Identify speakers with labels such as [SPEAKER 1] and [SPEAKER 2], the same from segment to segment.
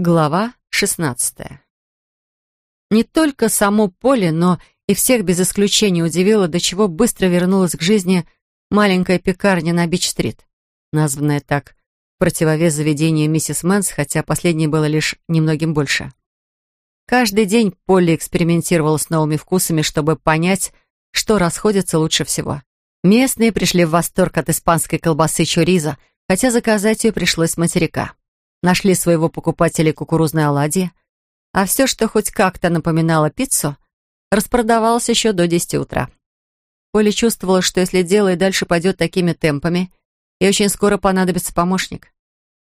[SPEAKER 1] Глава 16 Не только саму Полли, но и всех без исключения удивило, до чего быстро вернулась к жизни маленькая пекарня на Бич-стрит, названная так в противовес заведению миссис Мэнс, хотя последнее было лишь немногим больше. Каждый день Полли экспериментировала с новыми вкусами, чтобы понять, что расходится лучше всего. Местные пришли в восторг от испанской колбасы чоризо, хотя заказать ее пришлось с материка нашли своего покупателя кукурузной оладьи, а все, что хоть как-то напоминало пиццу, распродавалось еще до 10 утра. Поля чувствовала, что если дело и дальше пойдет такими темпами, и очень скоро понадобится помощник.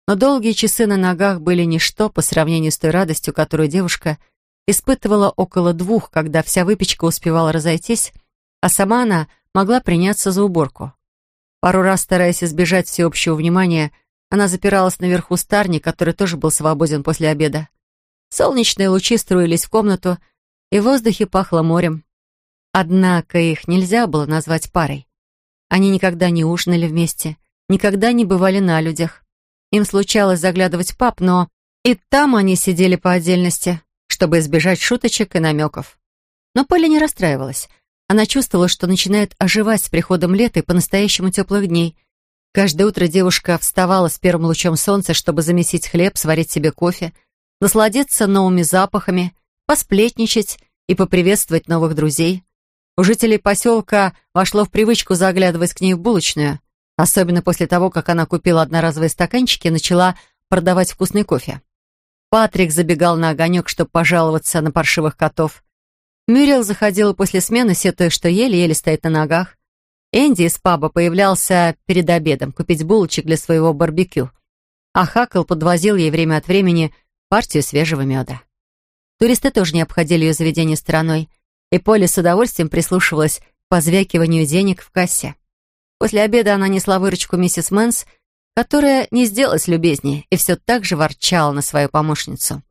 [SPEAKER 1] Но долгие часы на ногах были ничто по сравнению с той радостью, которую девушка испытывала около двух, когда вся выпечка успевала разойтись, а сама она могла приняться за уборку. Пару раз, стараясь избежать всеобщего внимания, она запиралась наверху старни, который тоже был свободен после обеда. Солнечные лучи струились в комнату, и в воздухе пахло морем. Однако их нельзя было назвать парой. Они никогда не ужинали вместе, никогда не бывали на людях. Им случалось заглядывать в паб, но и там они сидели по отдельности, чтобы избежать шуточек и намеков. Но Поля не расстраивалась. Она чувствовала, что начинает оживать с приходом лета и по-настоящему теплых дней, Каждое утро девушка вставала с первым лучом солнца, чтобы замесить хлеб, сварить себе кофе, насладиться новыми запахами, посплетничать и поприветствовать новых друзей. У жителей поселка вошло в привычку заглядывать к ней в булочную, особенно после того, как она купила одноразовые стаканчики и начала продавать вкусный кофе. Патрик забегал на огонек, чтобы пожаловаться на паршивых котов. Мюриел заходила после смены, сетуя, что еле-еле стоит на ногах. Энди из паба появлялся перед обедом купить булочек для своего барбекю, а Хакл подвозил ей время от времени партию свежего меда. Туристы тоже не обходили ее заведение стороной, и Полли с удовольствием прислушивалась к позвякиванию денег в кассе. После обеда она несла выручку миссис Мэнс, которая не сделалась любезнее и все так же ворчала на свою помощницу.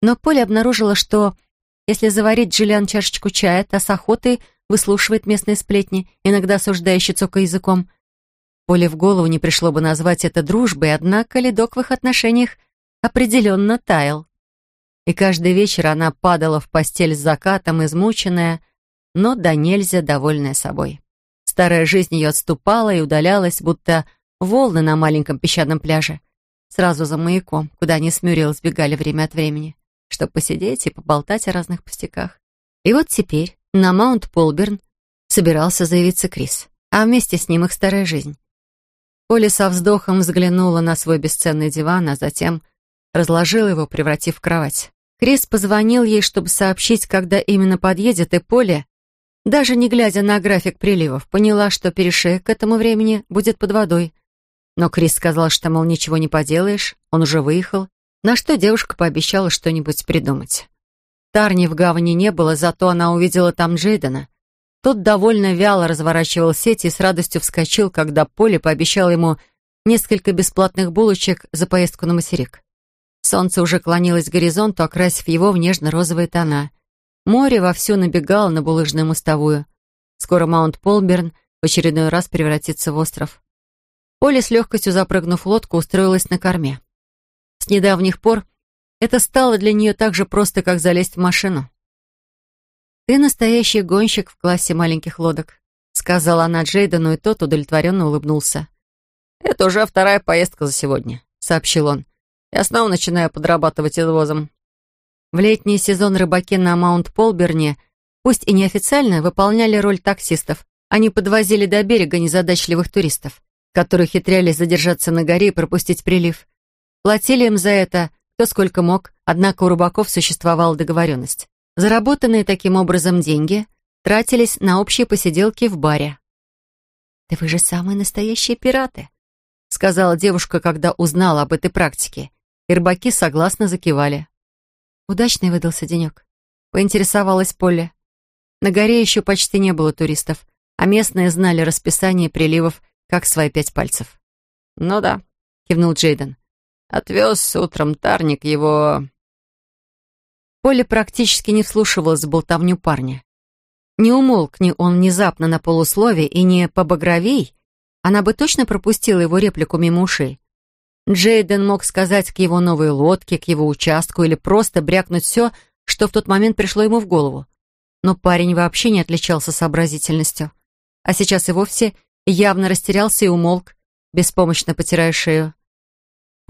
[SPEAKER 1] Но Поле обнаружила, что если заварить Джиллиан чашечку чая, та с охотой выслушивает местные сплетни, иногда осуждающий цока языком. Поле в голову не пришло бы назвать это дружбой, однако ледок в их отношениях определенно таял. И каждый вечер она падала в постель с закатом, измученная, но да нельзя довольная собой. Старая жизнь ее отступала и удалялась, будто волны на маленьком песчаном пляже, сразу за маяком, куда они с Мюрриел сбегали время от времени, чтобы посидеть и поболтать о разных пустяках. И вот теперь, на Маунт-Полберн собирался заявиться Крис, а вместе с ним их старая жизнь. Поля со вздохом взглянула на свой бесценный диван, а затем разложила его, превратив в кровать. Крис позвонил ей, чтобы сообщить, когда именно подъедет, и Поля, даже не глядя на график приливов, поняла, что перешеек к этому времени будет под водой. Но Крис сказал, что, мол, ничего не поделаешь, он уже выехал, на что девушка пообещала что-нибудь придумать. Тарни в гавани не было, зато она увидела там Джейдена. Тот довольно вяло разворачивал сети и с радостью вскочил, когда Поле пообещал ему несколько бесплатных булочек за поездку на материк. Солнце уже клонилось к горизонту, окрасив его в нежно-розовые тона. Море вовсю набегало на булыжную мостовую. Скоро Маунт Полберн в очередной раз превратится в остров. Поле с легкостью запрыгнув в лодку, устроилась на корме. С недавних пор это стало для нее так же просто, как залезть в машину. «Ты настоящий гонщик в классе маленьких лодок», сказала она Джейдену, и тот удовлетворенно улыбнулся. «Это уже вторая поездка за сегодня», — сообщил он. «Я снова начинаю подрабатывать извозом». В летний сезон рыбаки на Маунт-Полберне, пусть и неофициально, выполняли роль таксистов. Они подвозили до берега незадачливых туристов, которые хитрялись задержаться на горе и пропустить прилив. Платили им за это кто сколько мог, однако у рыбаков существовала договоренность. Заработанные таким образом деньги тратились на общие посиделки в баре. «Да вы же самые настоящие пираты», — сказала девушка, когда узнала об этой практике. И рыбаки согласно закивали. Удачный выдался денек. Поинтересовалась Полли. На горе еще почти не было туристов, а местные знали расписание приливов как свои пять пальцев. «Ну да», — кивнул Джейден. Отвез утром Тарник его...» Поля практически не вслушивалась в болтовню парня. Не умолкни он внезапно на полуслове и не побагровей, она бы точно пропустила его реплику мимо ушей. Джейден мог сказать к его новой лодке, к его участку или просто брякнуть все, что в тот момент пришло ему в голову. Но парень вообще не отличался сообразительностью. А сейчас и вовсе явно растерялся и умолк, беспомощно потирая шею.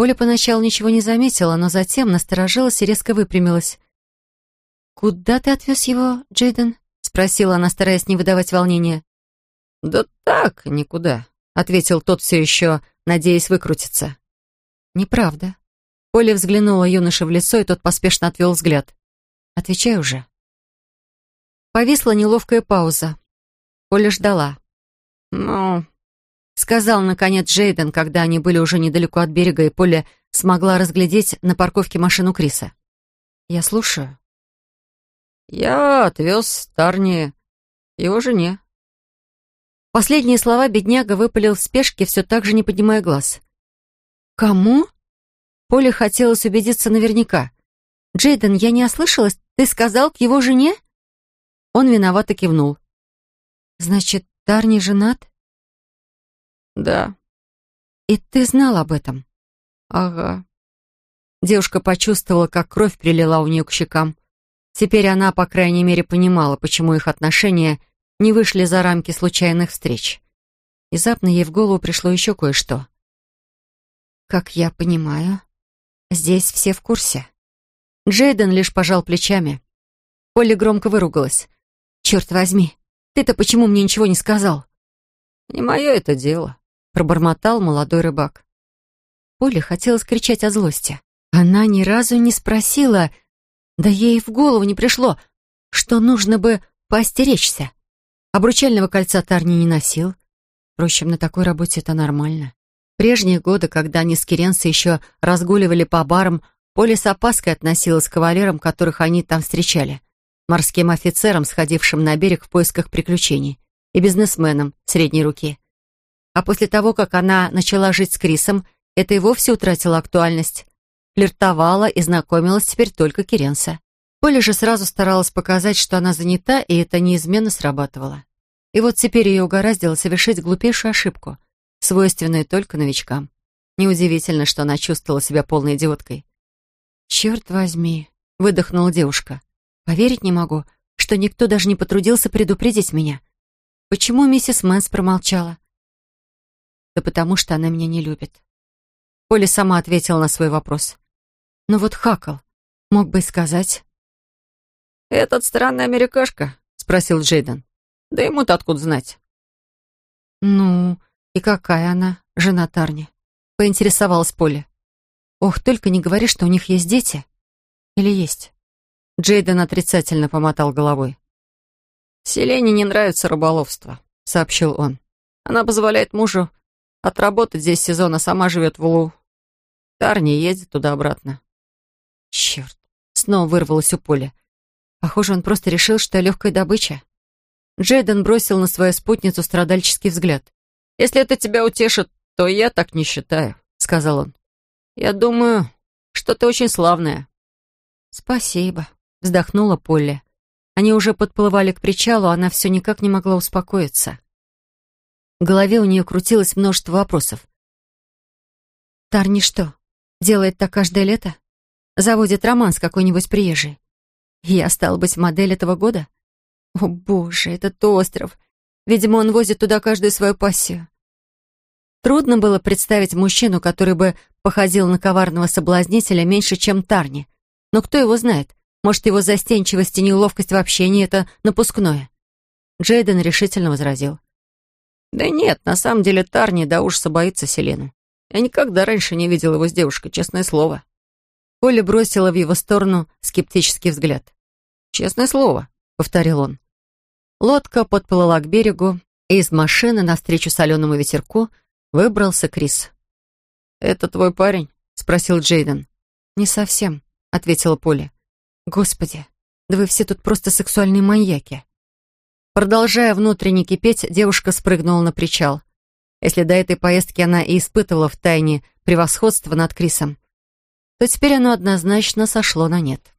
[SPEAKER 1] Оля поначалу ничего не заметила, но затем насторожилась и резко выпрямилась. «Куда ты отвез его, Джейден?» — спросила она, стараясь не выдавать волнения.
[SPEAKER 2] «Да так, никуда», — ответил тот все еще, надеясь выкрутиться.
[SPEAKER 1] «Неправда». Оля взглянула юноше в лицо, и тот поспешно отвел взгляд. «Отвечай уже». Повисла неловкая пауза. Оля ждала.
[SPEAKER 2] «Ну...»
[SPEAKER 1] — сказал, наконец, Джейден, когда они были уже недалеко от берега, и Поля смогла разглядеть на парковке машину Криса. «Я слушаю».
[SPEAKER 2] «Я отвез Тарни его жене».
[SPEAKER 1] Последние слова бедняга выпалил в спешке, все так же не поднимая глаз. «Кому?» Поле хотелось убедиться наверняка. «Джейден, я не ослышалась? Ты сказал к его жене?» Он виновато кивнул. «Значит, Тарни женат?»
[SPEAKER 2] «Да».
[SPEAKER 1] «И ты знал об этом?»
[SPEAKER 2] «Ага».
[SPEAKER 1] Девушка почувствовала, как кровь прилила у нее к щекам. Теперь она, по крайней мере, понимала, почему их отношения не вышли за рамки случайных встреч. Внезапно ей в голову пришло еще кое-что. «Как я понимаю, здесь все в курсе». Джейден лишь пожал плечами. Полли громко выругалась. «Черт возьми, ты-то почему мне ничего не сказал?»
[SPEAKER 2] «Не мое это дело», —
[SPEAKER 1] пробормотал молодой рыбак. Поле хотелось кричать от злости. Она ни разу не спросила, да ей в голову не пришло, что нужно бы поостеречься. Обручального кольца Тарни не носил. Впрочем, на такой работе это нормально прежние годы, когда они с Керенсой еще разгуливали по барам, Поле с опаской относилась к кавалерам, которых они там встречали, морским офицерам, сходившим на берег в поисках приключений, и бизнесменам средней руки. А после того, как она начала жить с Крисом, это и вовсе утратило актуальность. Флиртовала и знакомилась теперь только Керенса. Поля же сразу старалась показать, что она занята, и это неизменно срабатывало. И вот теперь ее угораздило совершить глупейшую ошибку — свойственное только новичкам. Неудивительно, что она чувствовала себя полной идиоткой. «Черт возьми!» — выдохнула девушка. «Поверить не могу, что никто даже не потрудился предупредить меня. Почему миссис Мэнс промолчала?» «Да потому что она меня не любит». Полли сама ответила на свой вопрос. «Ну вот Хакл мог бы и сказать».
[SPEAKER 2] «Этот странный америкашка?» — спросил Джейден. «Да ему-то откуда знать?»
[SPEAKER 1] «Ну, «И какая она, жена Тарни?» — поинтересовалась Полли. «Ох, только не говори, что у них есть дети. Или есть?» Джейден отрицательно помотал головой.
[SPEAKER 2] «Селене не нравится рыболовство», — сообщил он. «Она позволяет мужу отработать здесь сезон, а сама живет в Лу. Тарни ездит туда-обратно».
[SPEAKER 1] «Черт!» — снова вырвалось у Поля. Похоже, он просто решил, что легкая добыча. Джейден бросил на свою спутницу страдальческий взгляд.
[SPEAKER 2] «Если это тебя утешит, то я так не считаю», — сказал он. «Я думаю, что ты очень славная».
[SPEAKER 1] «Спасибо», — вздохнула Полли. Они уже подплывали к причалу, она все никак не могла успокоиться. В голове у нее крутилось множество вопросов. «Тарни что, делает так каждое лето? Заводит роман с какой-нибудь приезжей? Я стала быть модель этого года? О, боже, этот остров! Видимо, он возит туда каждую свою пассию. Трудно было представить мужчину, который бы походил на коварного соблазнителя меньше, чем Тарни. Но кто его знает? Может, его застенчивость и неловкость в общении — это напускное? Джейден решительно возразил.
[SPEAKER 2] «Да нет, на самом деле Тарни до ужаса боится Селену. Я никогда раньше не видел его с девушкой, честное слово».
[SPEAKER 1] Оля бросила в его сторону скептический взгляд.
[SPEAKER 2] «Честное слово», — повторил он.
[SPEAKER 1] Лодка подплыла к берегу, и из машины навстречу соленому ветерку выбрался Крис.
[SPEAKER 2] «Это твой парень?» — спросил Джейден.
[SPEAKER 1] «Не совсем», — ответила Поля. «Господи, да вы все тут просто сексуальные маньяки». Продолжая внутренне кипеть, девушка спрыгнула на причал. Если до этой поездки она и испытывала в тайне превосходство над Крисом, то теперь оно однозначно сошло на нет.